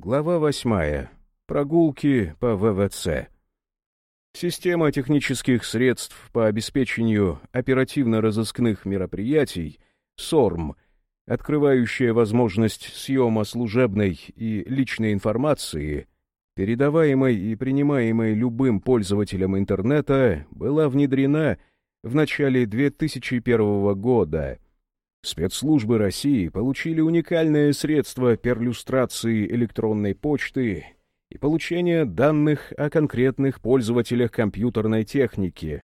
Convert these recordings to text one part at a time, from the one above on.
Глава восьмая. Прогулки по ВВЦ. Система технических средств по обеспечению оперативно-розыскных мероприятий СОРМ, открывающая возможность съема служебной и личной информации, передаваемой и принимаемой любым пользователем интернета, была внедрена в начале 2001 года — Спецслужбы России получили уникальное средство перлюстрации электронной почты и получения данных о конкретных пользователях компьютерной техники.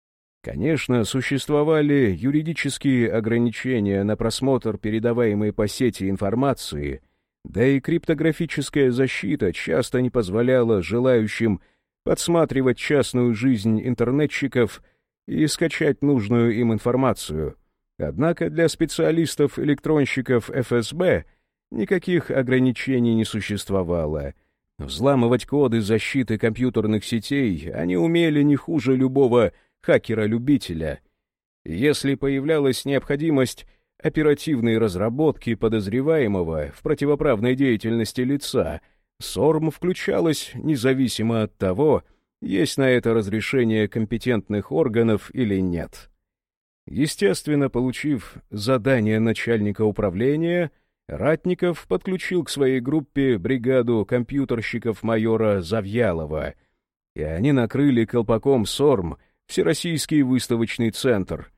Конечно, существовали юридические ограничения на просмотр передаваемой по сети информации, да и криптографическая защита часто не позволяла желающим подсматривать частную жизнь интернетчиков и скачать нужную им информацию — Однако для специалистов-электронщиков ФСБ никаких ограничений не существовало. Взламывать коды защиты компьютерных сетей они умели не хуже любого хакера-любителя. Если появлялась необходимость оперативной разработки подозреваемого в противоправной деятельности лица, СОРМ включалась независимо от того, есть на это разрешение компетентных органов или нет. Естественно, получив задание начальника управления, Ратников подключил к своей группе бригаду компьютерщиков майора Завьялова, и они накрыли колпаком СОРМ Всероссийский выставочный центр.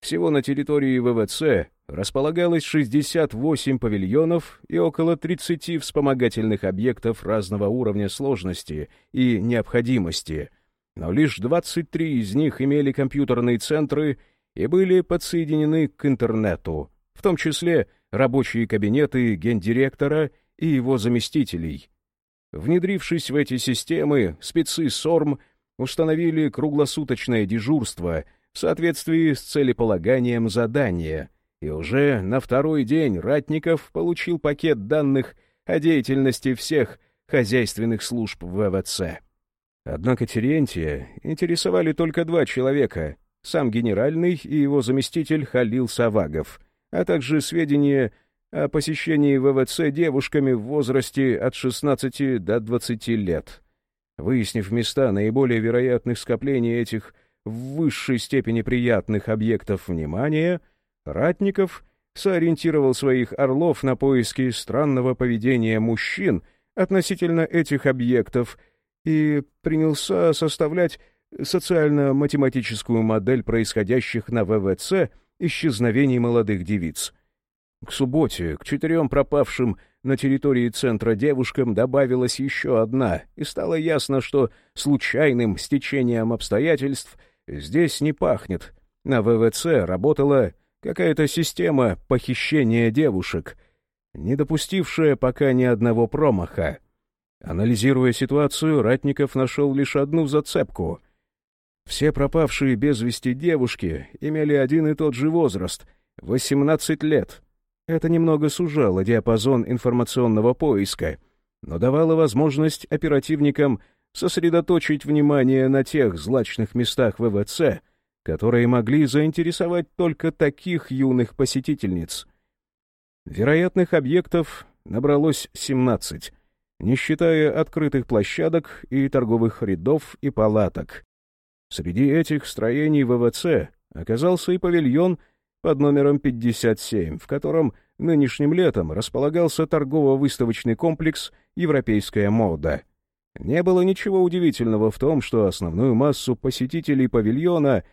Всего на территории ВВЦ располагалось 68 павильонов и около 30 вспомогательных объектов разного уровня сложности и необходимости, но лишь 23 из них имели компьютерные центры — и были подсоединены к интернету, в том числе рабочие кабинеты гендиректора и его заместителей. Внедрившись в эти системы, спецы СОРМ установили круглосуточное дежурство в соответствии с целеполаганием задания, и уже на второй день Ратников получил пакет данных о деятельности всех хозяйственных служб ВВЦ. Однако Терентия интересовали только два человека сам генеральный и его заместитель Халил Савагов, а также сведения о посещении ВВЦ девушками в возрасте от 16 до 20 лет. Выяснив места наиболее вероятных скоплений этих в высшей степени приятных объектов внимания, Ратников соориентировал своих орлов на поиски странного поведения мужчин относительно этих объектов и принялся составлять социально-математическую модель происходящих на ВВЦ исчезновений молодых девиц. К субботе к четырем пропавшим на территории центра девушкам добавилась еще одна, и стало ясно, что случайным стечением обстоятельств здесь не пахнет. На ВВЦ работала какая-то система похищения девушек, не допустившая пока ни одного промаха. Анализируя ситуацию, Ратников нашел лишь одну зацепку. Все пропавшие без вести девушки имели один и тот же возраст — 18 лет. Это немного сужало диапазон информационного поиска, но давало возможность оперативникам сосредоточить внимание на тех злачных местах ВВЦ, которые могли заинтересовать только таких юных посетительниц. Вероятных объектов набралось 17, не считая открытых площадок и торговых рядов и палаток. Среди этих строений ВВЦ оказался и павильон под номером 57, в котором нынешним летом располагался торгово-выставочный комплекс «Европейская мода». Не было ничего удивительного в том, что основную массу посетителей павильона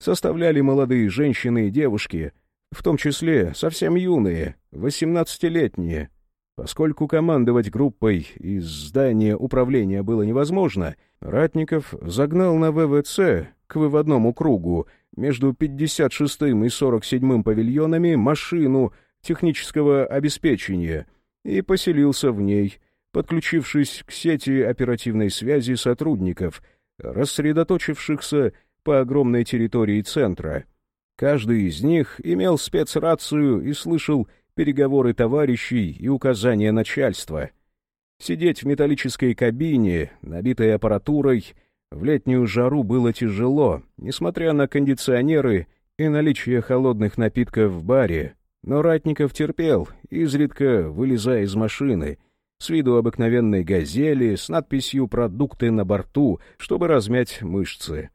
составляли молодые женщины и девушки, в том числе совсем юные, 18-летние, Поскольку командовать группой из здания управления было невозможно, Ратников загнал на ВВЦ к выводному кругу между 56-м и 47-м павильонами машину технического обеспечения и поселился в ней, подключившись к сети оперативной связи сотрудников, рассредоточившихся по огромной территории центра. Каждый из них имел спецрацию и слышал переговоры товарищей и указания начальства. Сидеть в металлической кабине, набитой аппаратурой, в летнюю жару было тяжело, несмотря на кондиционеры и наличие холодных напитков в баре, но Ратников терпел, изредка вылезая из машины, с виду обыкновенной газели с надписью «Продукты на борту», чтобы размять мышцы.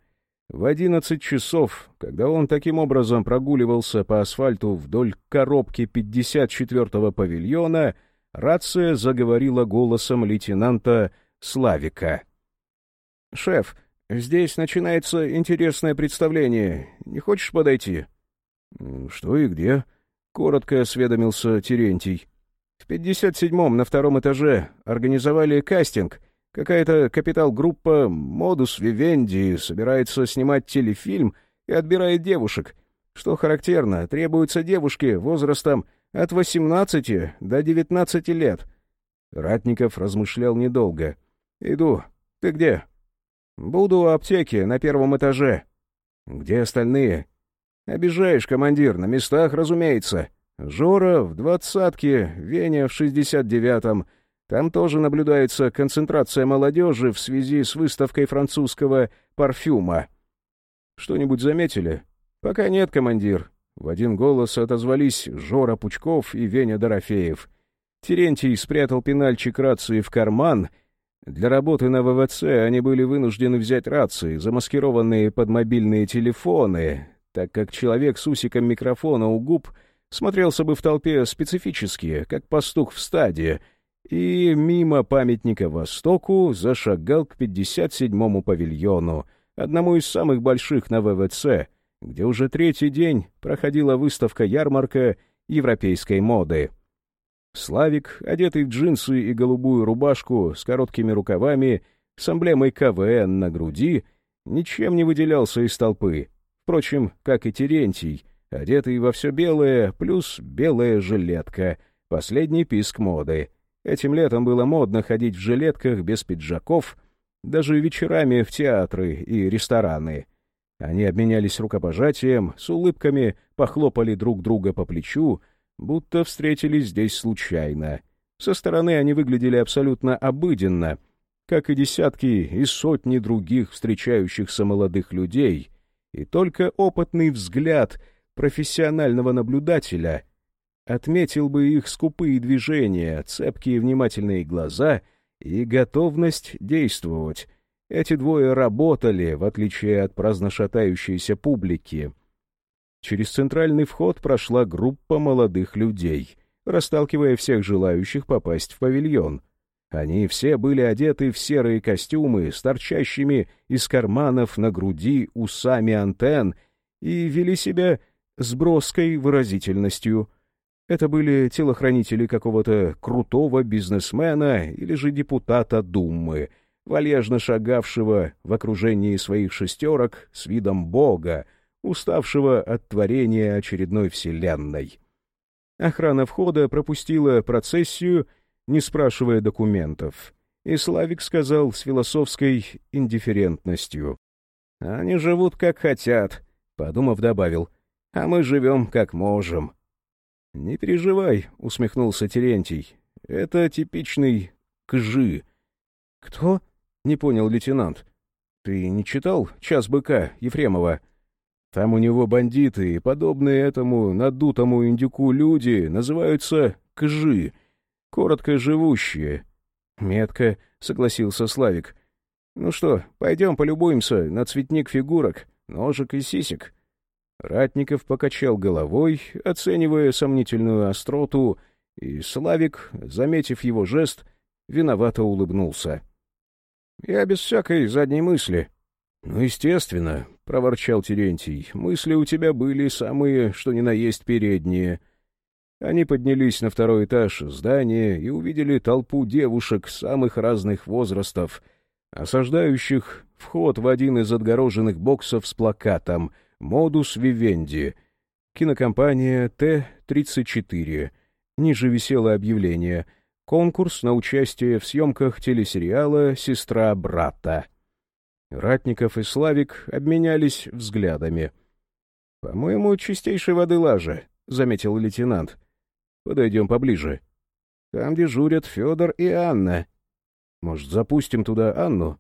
В одиннадцать часов, когда он таким образом прогуливался по асфальту вдоль коробки 54-го павильона, рация заговорила голосом лейтенанта Славика. «Шеф, здесь начинается интересное представление. Не хочешь подойти?» «Что и где?» — коротко осведомился Терентий. «В 57-м на втором этаже организовали кастинг — Какая-то капитал-группа «Модус Вивенди» собирается снимать телефильм и отбирает девушек. Что характерно, требуются девушки возрастом от 18 до 19 лет. Ратников размышлял недолго. «Иду. Ты где?» «Буду у аптеки на первом этаже». «Где остальные?» «Обижаешь, командир, на местах, разумеется. Жора в двадцатке, Веня в шестьдесят девятом, там тоже наблюдается концентрация молодежи в связи с выставкой французского парфюма. Что-нибудь заметили? Пока нет, командир. В один голос отозвались Жора Пучков и Веня Дорофеев. Терентий спрятал пенальчик рации в карман. Для работы на ВВЦ они были вынуждены взять рации, замаскированные под мобильные телефоны, так как человек с усиком микрофона у губ смотрелся бы в толпе специфически, как пастух в стаде — и мимо памятника Востоку зашагал к 57-му павильону, одному из самых больших на ВВЦ, где уже третий день проходила выставка-ярмарка европейской моды. Славик, одетый в джинсы и голубую рубашку с короткими рукавами, с эмблемой КВН на груди, ничем не выделялся из толпы. Впрочем, как и Терентий, одетый во все белое, плюс белая жилетка, последний писк моды — Этим летом было модно ходить в жилетках без пиджаков, даже вечерами в театры и рестораны. Они обменялись рукопожатием, с улыбками похлопали друг друга по плечу, будто встретились здесь случайно. Со стороны они выглядели абсолютно обыденно, как и десятки и сотни других встречающихся молодых людей, и только опытный взгляд профессионального наблюдателя — отметил бы их скупые движения, цепкие внимательные глаза и готовность действовать. Эти двое работали, в отличие от праздно шатающейся публики. Через центральный вход прошла группа молодых людей, расталкивая всех желающих попасть в павильон. Они все были одеты в серые костюмы с торчащими из карманов на груди усами антенн и вели себя с броской выразительностью — это были телохранители какого-то крутого бизнесмена или же депутата Думы, вальяжно шагавшего в окружении своих шестерок с видом бога, уставшего от творения очередной вселенной. Охрана входа пропустила процессию, не спрашивая документов, и Славик сказал с философской индифферентностью. «Они живут как хотят», — подумав, добавил, «а мы живем как можем». «Не переживай», — усмехнулся Терентий. «Это типичный кжи». «Кто?» — не понял лейтенант. «Ты не читал «Час быка» Ефремова?» Там у него бандиты и подобные этому надутому индюку люди называются кжи, коротко живущие. «Метко», — согласился Славик. «Ну что, пойдем полюбуемся на цветник фигурок, ножек и сисек». Ратников покачал головой, оценивая сомнительную остроту, и Славик, заметив его жест, виновато улыбнулся. — Я без всякой задней мысли. — Ну, естественно, — проворчал Терентий, — мысли у тебя были самые, что ни на есть передние. Они поднялись на второй этаж здания и увидели толпу девушек самых разных возрастов, осаждающих вход в один из отгороженных боксов с плакатом — «Модус Вивенди», кинокомпания Т-34. Ниже висело объявление «Конкурс на участие в съемках телесериала «Сестра брата». Ратников и Славик обменялись взглядами. «По-моему, чистейшей воды лажа», — заметил лейтенант. «Подойдем поближе. Там дежурят Федор и Анна. Может, запустим туда Анну?»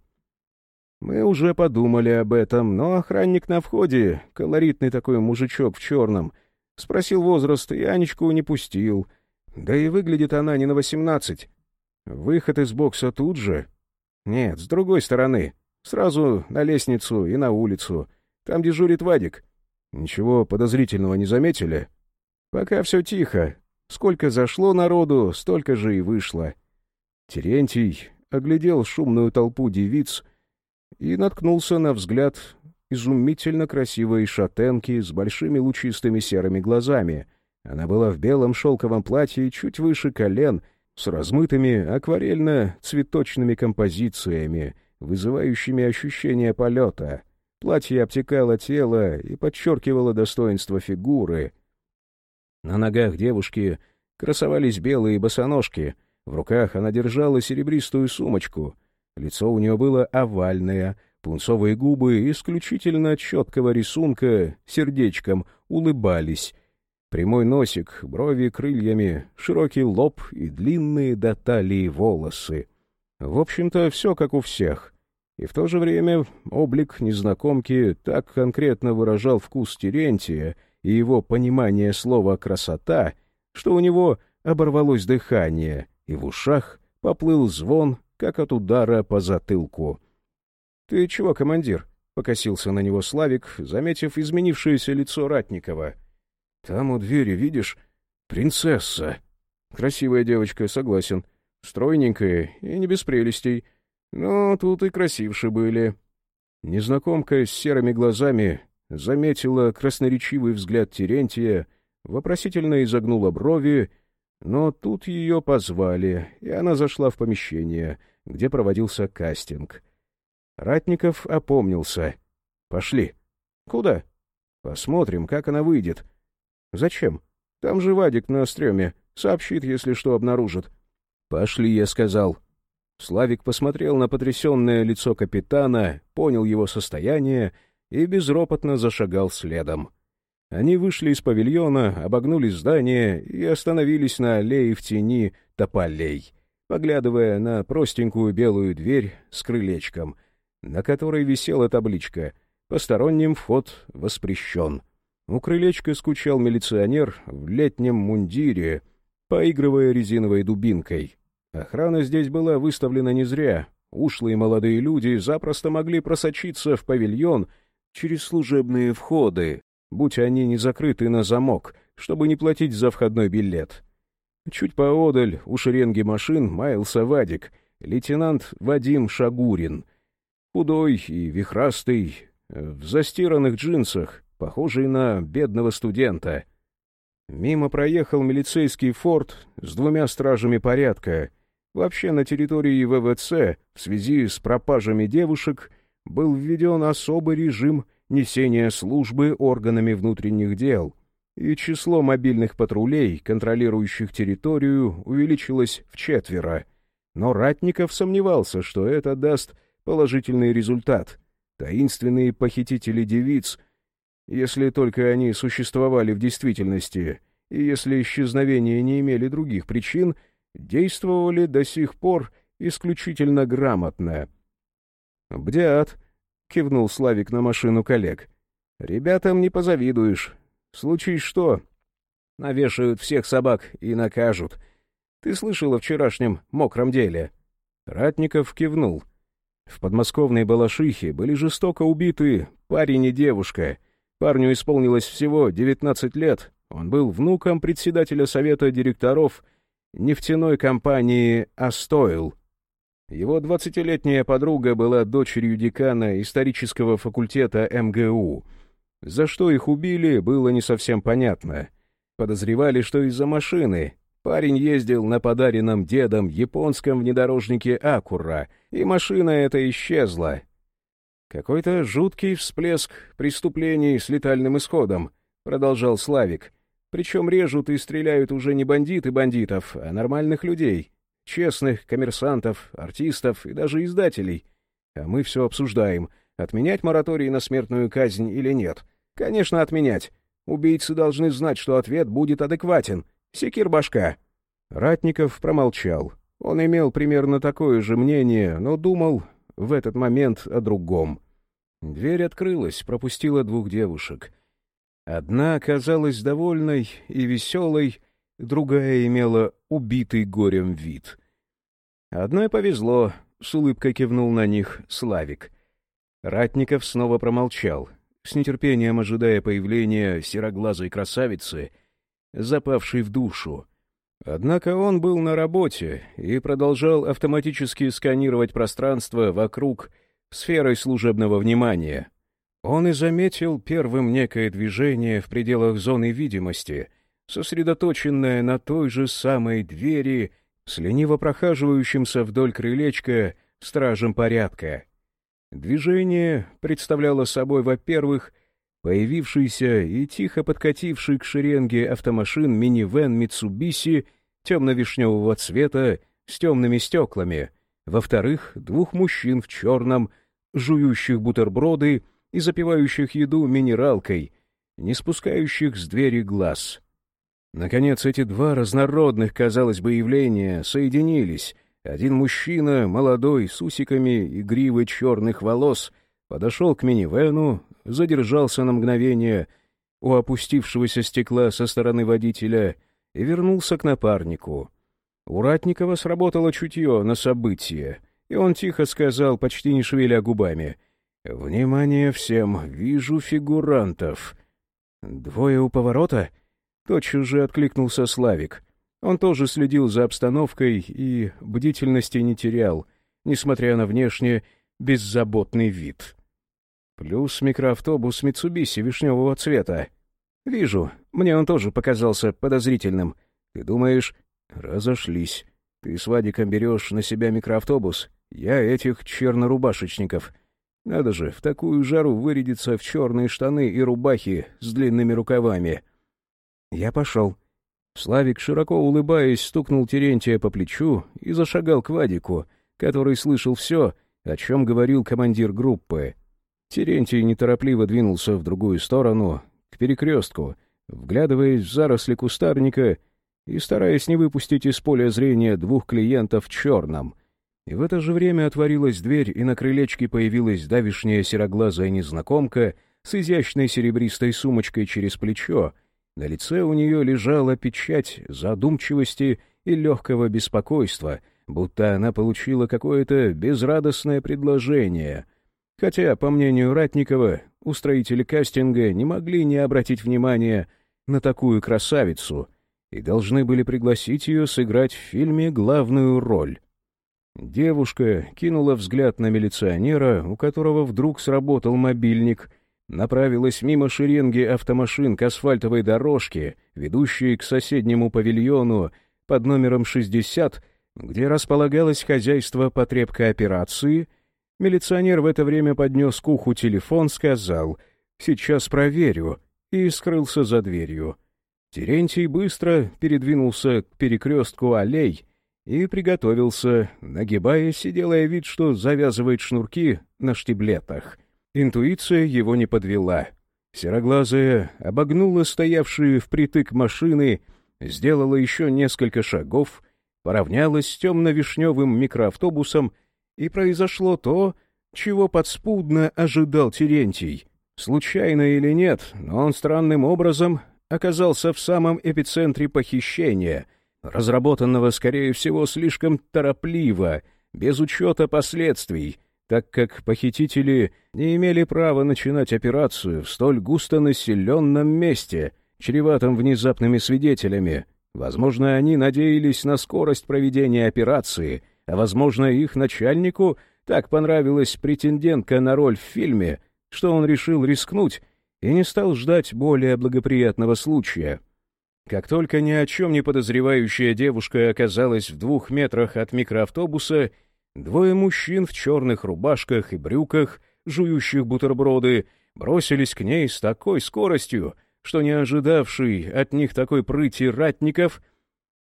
Мы уже подумали об этом, но охранник на входе, колоритный такой мужичок в черном, спросил возраст и Анечку не пустил. Да и выглядит она не на восемнадцать. Выход из бокса тут же? Нет, с другой стороны. Сразу на лестницу и на улицу. Там дежурит Вадик. Ничего подозрительного не заметили? Пока все тихо. Сколько зашло народу, столько же и вышло. Терентий оглядел шумную толпу девиц и наткнулся на взгляд изумительно красивой шатенки с большими лучистыми серыми глазами. Она была в белом шелковом платье чуть выше колен, с размытыми акварельно-цветочными композициями, вызывающими ощущение полета. Платье обтекало тело и подчеркивало достоинство фигуры. На ногах девушки красовались белые босоножки, в руках она держала серебристую сумочку. Лицо у нее было овальное, Пунцовые губы исключительно четкого рисунка сердечком улыбались. Прямой носик, брови крыльями, широкий лоб и длинные до талии волосы. В общем-то, все как у всех. И в то же время облик незнакомки так конкретно выражал вкус Терентия и его понимание слова «красота», что у него оборвалось дыхание, и в ушах поплыл звон, как от удара по затылку. — Ты чего, командир? — покосился на него Славик, заметив изменившееся лицо Ратникова. — Там у двери, видишь, принцесса. Красивая девочка, согласен. Стройненькая и не без прелестей. Но тут и красившие были. Незнакомка с серыми глазами заметила красноречивый взгляд Терентия, вопросительно изогнула брови, но тут ее позвали, и она зашла в помещение, где проводился кастинг — Ратников опомнился. «Пошли». «Куда?» «Посмотрим, как она выйдет». «Зачем? Там же Вадик на стреме. Сообщит, если что обнаружит». «Пошли», — я сказал. Славик посмотрел на потрясенное лицо капитана, понял его состояние и безропотно зашагал следом. Они вышли из павильона, обогнули здание и остановились на аллее в тени тополей, поглядывая на простенькую белую дверь с крылечком — на которой висела табличка «Посторонним вход воспрещен». У крылечка скучал милиционер в летнем мундире, поигрывая резиновой дубинкой. Охрана здесь была выставлена не зря. Ушлые молодые люди запросто могли просочиться в павильон через служебные входы, будь они не закрыты на замок, чтобы не платить за входной билет. Чуть поодаль у шеренги машин маялся Вадик, лейтенант Вадим Шагурин — Худой и вихрастый, в застиранных джинсах, похожий на бедного студента. Мимо проехал милицейский форт с двумя стражами порядка. Вообще на территории ВВЦ в связи с пропажами девушек был введен особый режим несения службы органами внутренних дел, и число мобильных патрулей, контролирующих территорию, увеличилось в четверо. Но Ратников сомневался, что это даст положительный результат. Таинственные похитители девиц, если только они существовали в действительности, и если исчезновения не имели других причин, действовали до сих пор исключительно грамотно. «Бдят», — кивнул Славик на машину коллег. «Ребятам не позавидуешь. Случай что? Навешают всех собак и накажут. Ты слышал о вчерашнем мокром деле?» Ратников кивнул — в подмосковной Балашихе были жестоко убиты парень и девушка. Парню исполнилось всего 19 лет. Он был внуком председателя совета директоров нефтяной компании «Астойл». Его двадцатилетняя подруга была дочерью декана исторического факультета МГУ. За что их убили, было не совсем понятно. Подозревали, что из-за машины, Парень ездил на подаренном дедом японском внедорожнике «Акура», и машина эта исчезла. «Какой-то жуткий всплеск преступлений с летальным исходом», — продолжал Славик. «Причем режут и стреляют уже не бандиты бандитов, а нормальных людей, честных коммерсантов, артистов и даже издателей. А мы все обсуждаем, отменять мораторий на смертную казнь или нет. Конечно, отменять. Убийцы должны знать, что ответ будет адекватен — Секир башка. Ратников промолчал. Он имел примерно такое же мнение, но думал в этот момент о другом. Дверь открылась, пропустила двух девушек. Одна оказалась довольной и веселой, другая имела убитый горем вид. Одной повезло, — с улыбкой кивнул на них Славик. Ратников снова промолчал, с нетерпением ожидая появления сероглазой красавицы, запавшей в душу. Однако он был на работе и продолжал автоматически сканировать пространство вокруг сферой служебного внимания. Он и заметил первым некое движение в пределах зоны видимости, сосредоточенное на той же самой двери с лениво прохаживающимся вдоль крылечка стражем порядка. Движение представляло собой, во-первых, появившийся и тихо подкативший к шеренге автомашин минивэн Митсубиси темно-вишневого цвета с темными стеклами, во-вторых, двух мужчин в черном, жующих бутерброды и запивающих еду минералкой, не спускающих с двери глаз. Наконец, эти два разнородных, казалось бы, явления соединились. Один мужчина, молодой, с усиками и гривой черных волос, подошел к минивену, задержался на мгновение у опустившегося стекла со стороны водителя и вернулся к напарнику. У Ратникова сработало чутье на событие, и он тихо сказал, почти не шевеля губами, «Внимание всем! Вижу фигурантов!» «Двое у поворота?» Тотчас же откликнулся Славик. Он тоже следил за обстановкой и бдительности не терял, несмотря на внешне беззаботный вид. Плюс микроавтобус Митсубиси вишневого цвета. Вижу, мне он тоже показался подозрительным. Ты думаешь, разошлись. Ты с Вадиком берешь на себя микроавтобус, я этих чернорубашечников — надо же, в такую жару вырядиться в черные штаны и рубахи с длинными рукавами. Я пошел. Славик, широко улыбаясь, стукнул Терентия по плечу и зашагал к Вадику, который слышал все, о чем говорил командир группы. Терентий неторопливо двинулся в другую сторону, к перекрестку, вглядываясь в заросли кустарника и стараясь не выпустить из поля зрения двух клиентов в черном — и в это же время отворилась дверь, и на крылечке появилась давишняя сероглазая незнакомка с изящной серебристой сумочкой через плечо. На лице у нее лежала печать задумчивости и легкого беспокойства, будто она получила какое-то безрадостное предложение. Хотя, по мнению Ратникова, устроители кастинга не могли не обратить внимания на такую красавицу и должны были пригласить ее сыграть в фильме главную роль. Девушка кинула взгляд на милиционера, у которого вдруг сработал мобильник, направилась мимо шеренги автомашин к асфальтовой дорожке, ведущей к соседнему павильону под номером 60, где располагалось хозяйство потребкооперации. Милиционер в это время поднес к уху телефон, сказал «Сейчас проверю» и скрылся за дверью. Терентий быстро передвинулся к перекрестку аллей, и приготовился, нагибаясь и делая вид, что завязывает шнурки на штиблетах. Интуиция его не подвела. Сероглазая обогнула стоявшие впритык машины, сделала еще несколько шагов, поравнялась с темно-вишневым микроавтобусом, и произошло то, чего подспудно ожидал Терентий. Случайно или нет, но он странным образом оказался в самом эпицентре похищения — разработанного, скорее всего, слишком торопливо, без учета последствий, так как похитители не имели права начинать операцию в столь густонаселенном месте, чреватом внезапными свидетелями. Возможно, они надеялись на скорость проведения операции, а, возможно, их начальнику так понравилась претендентка на роль в фильме, что он решил рискнуть и не стал ждать более благоприятного случая. Как только ни о чем не подозревающая девушка оказалась в двух метрах от микроавтобуса, двое мужчин в черных рубашках и брюках, жующих бутерброды, бросились к ней с такой скоростью, что не ожидавший от них такой прыти ратников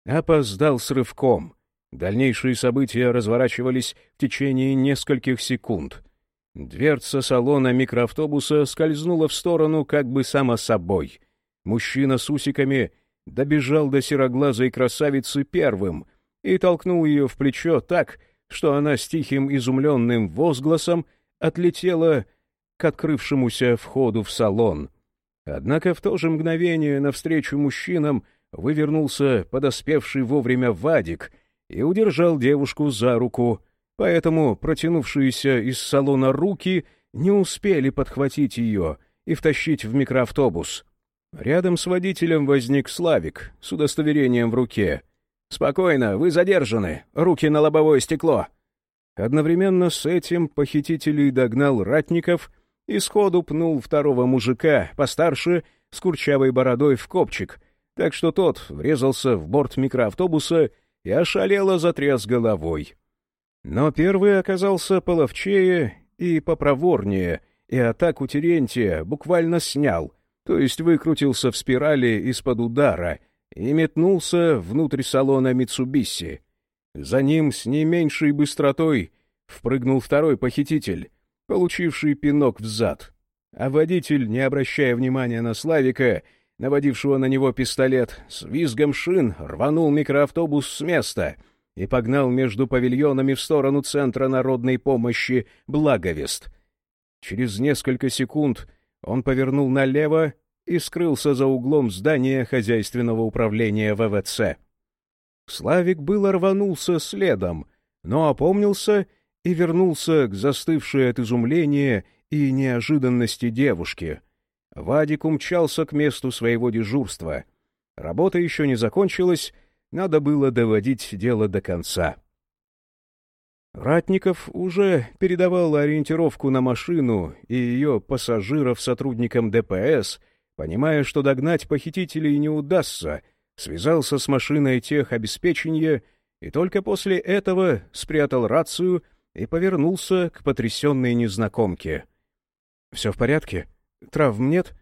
опоздал с рывком. Дальнейшие события разворачивались в течение нескольких секунд. Дверца салона микроавтобуса скользнула в сторону как бы само собой. Мужчина с усиками — добежал до сероглазой красавицы первым и толкнул ее в плечо так, что она с тихим изумленным возгласом отлетела к открывшемуся входу в салон. Однако в то же мгновение навстречу мужчинам вывернулся подоспевший вовремя Вадик и удержал девушку за руку, поэтому протянувшиеся из салона руки не успели подхватить ее и втащить в микроавтобус. Рядом с водителем возник Славик с удостоверением в руке. «Спокойно, вы задержаны. Руки на лобовое стекло». Одновременно с этим похитителей догнал Ратников и сходу пнул второго мужика, постарше, с курчавой бородой в копчик, так что тот врезался в борт микроавтобуса и ошалело затряс головой. Но первый оказался половчее и попроворнее, и атаку Терентия буквально снял, то есть выкрутился в спирали из-под удара и метнулся внутрь салона Митсубиси. За ним с не меньшей быстротой впрыгнул второй похититель, получивший пинок в зад. А водитель, не обращая внимания на Славика, наводившего на него пистолет, с визгом шин рванул микроавтобус с места и погнал между павильонами в сторону Центра народной помощи «Благовест». Через несколько секунд он повернул налево и скрылся за углом здания хозяйственного управления ВВЦ. Славик было рванулся следом, но опомнился и вернулся к застывшей от изумления и неожиданности девушке. Вадик умчался к месту своего дежурства. Работа еще не закончилась, надо было доводить дело до конца. Ратников уже передавал ориентировку на машину и ее пассажиров сотрудникам ДПС, понимая, что догнать похитителей не удастся, связался с машиной техобеспечения и только после этого спрятал рацию и повернулся к потрясенной незнакомке. «Все в порядке? Травм нет?»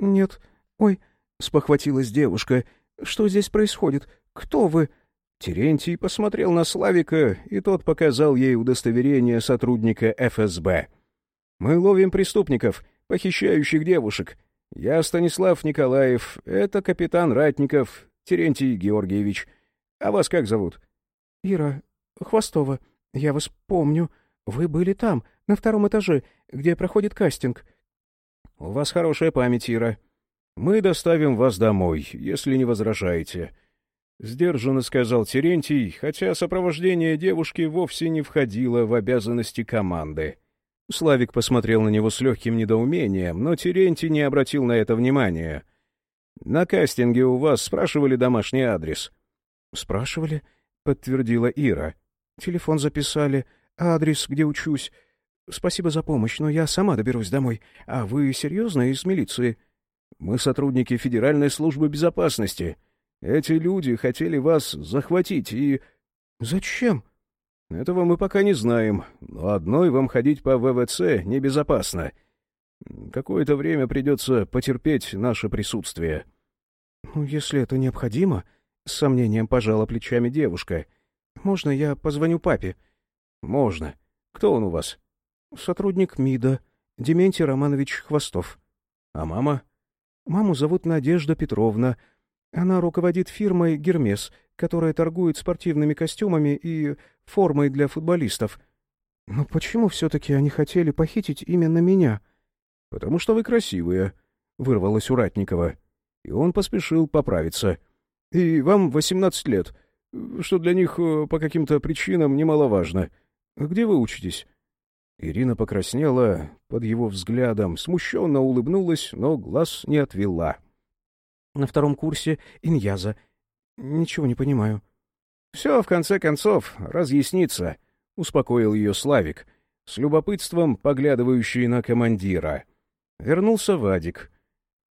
«Нет. Ой, — спохватилась девушка, — что здесь происходит? Кто вы?» Терентий посмотрел на Славика, и тот показал ей удостоверение сотрудника ФСБ. «Мы ловим преступников, похищающих девушек. Я Станислав Николаев, это капитан Ратников, Терентий Георгиевич. А вас как зовут?» «Ира Хвостова. Я вас помню. Вы были там, на втором этаже, где проходит кастинг». «У вас хорошая память, Ира. Мы доставим вас домой, если не возражаете». — сдержанно сказал Терентий, хотя сопровождение девушки вовсе не входило в обязанности команды. Славик посмотрел на него с легким недоумением, но Терентий не обратил на это внимания. «На кастинге у вас спрашивали домашний адрес?» «Спрашивали», — подтвердила Ира. «Телефон записали, адрес, где учусь. Спасибо за помощь, но я сама доберусь домой. А вы серьезно из милиции?» «Мы сотрудники Федеральной службы безопасности», эти люди хотели вас захватить и... Зачем? Этого мы пока не знаем, но одной вам ходить по ВВЦ небезопасно. Какое-то время придется потерпеть наше присутствие. Ну, если это необходимо, с сомнением пожала плечами девушка. Можно я позвоню папе? Можно. Кто он у вас? Сотрудник МИДа, Дементий Романович Хвостов. А мама? Маму зовут Надежда Петровна, она руководит фирмой «Гермес», которая торгует спортивными костюмами и формой для футболистов. Но почему все-таки они хотели похитить именно меня? — Потому что вы красивые, — вырвалось у Ратникова. И он поспешил поправиться. — И вам восемнадцать лет, что для них э, по каким-то причинам немаловажно. Где вы учитесь? Ирина покраснела под его взглядом, смущенно улыбнулась, но глаз не отвела. — на втором курсе иньяза. Ничего не понимаю. — Все, в конце концов, разъяснится, — успокоил ее Славик, с любопытством поглядывающий на командира. Вернулся Вадик.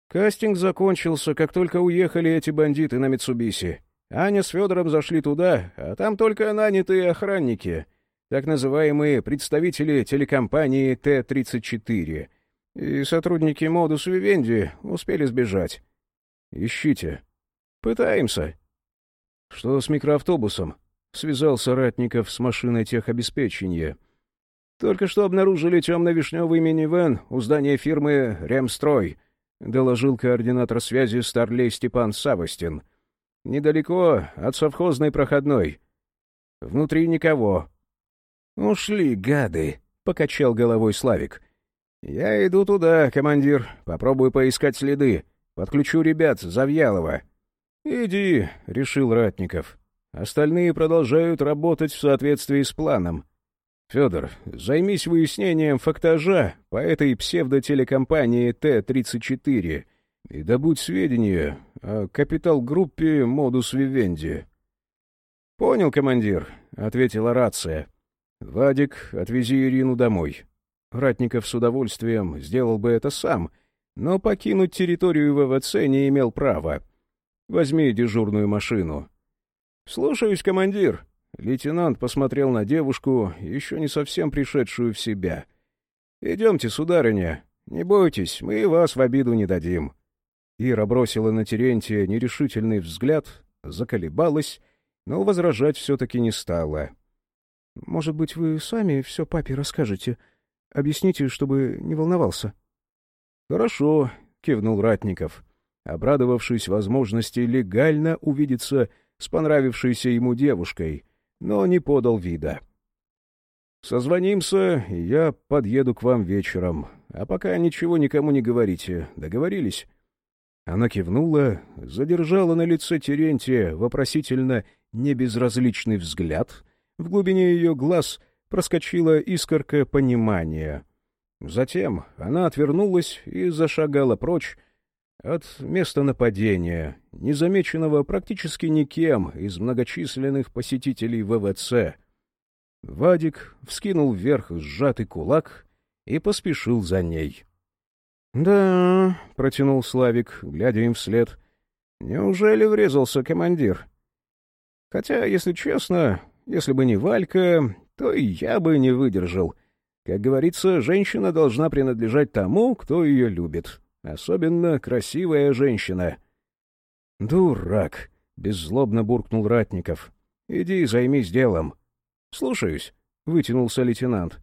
Кастинг закончился, как только уехали эти бандиты на Митсубиси. Аня с Федором зашли туда, а там только нанятые охранники, так называемые представители телекомпании Т-34. И сотрудники Модус Вивенди успели сбежать. Ищите. Пытаемся. Что с микроавтобусом? Связался Ратников с машиной техобеспечения. Только что обнаружили темно-вишневый минивэн у здания фирмы «Ремстрой», доложил координатор связи Старлей Степан Савостин. Недалеко от совхозной проходной. Внутри никого. «Ушли, гады!» — покачал головой Славик. «Я иду туда, командир. Попробую поискать следы. Подключу ребят, Завьялова. — Иди, — решил Ратников. Остальные продолжают работать в соответствии с планом. Федор, займись выяснением фактажа по этой псевдотелекомпании Т-34 и добудь сведения о капитал-группе «Модус Вивенди». — Понял, командир, — ответила рация. — Вадик, отвези Ирину домой. Ратников с удовольствием сделал бы это сам, но покинуть территорию ВВЦ не имел права. Возьми дежурную машину. — Слушаюсь, командир. Лейтенант посмотрел на девушку, еще не совсем пришедшую в себя. — Идемте, сударыня. Не бойтесь, мы вас в обиду не дадим. Ира бросила на Терентия нерешительный взгляд, заколебалась, но возражать все-таки не стала. — Может быть, вы сами все папе расскажете? Объясните, чтобы не волновался. — Хорошо, — кивнул Ратников обрадовавшись возможности легально увидеться с понравившейся ему девушкой, но не подал вида. «Созвонимся, и я подъеду к вам вечером. А пока ничего никому не говорите. Договорились?» Она кивнула, задержала на лице Терентия вопросительно небезразличный взгляд. В глубине ее глаз проскочила искорка понимания. Затем она отвернулась и зашагала прочь, от места нападения, незамеченного практически никем из многочисленных посетителей ВВЦ. Вадик вскинул вверх сжатый кулак и поспешил за ней. — Да, — протянул Славик, глядя им вслед, — неужели врезался командир? Хотя, если честно, если бы не Валька, то и я бы не выдержал. Как говорится, женщина должна принадлежать тому, кто ее любит. Особенно красивая женщина. «Дурак!» — беззлобно буркнул Ратников. «Иди займись делом». «Слушаюсь», — вытянулся лейтенант.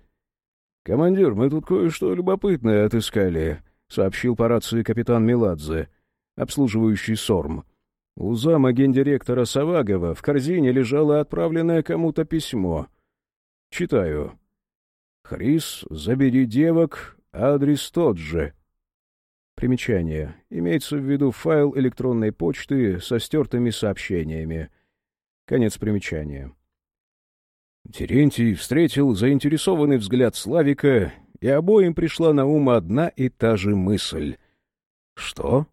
«Командир, мы тут кое-что любопытное отыскали», — сообщил по рации капитан Меладзе, обслуживающий СОРМ. У зама гендиректора Савагова в корзине лежало отправленное кому-то письмо. Читаю. «Хрис, забери девок, адрес тот же». Примечание. Имеется в виду файл электронной почты со стертыми сообщениями. Конец примечания. Терентий встретил заинтересованный взгляд Славика, и обоим пришла на ум одна и та же мысль. «Что?»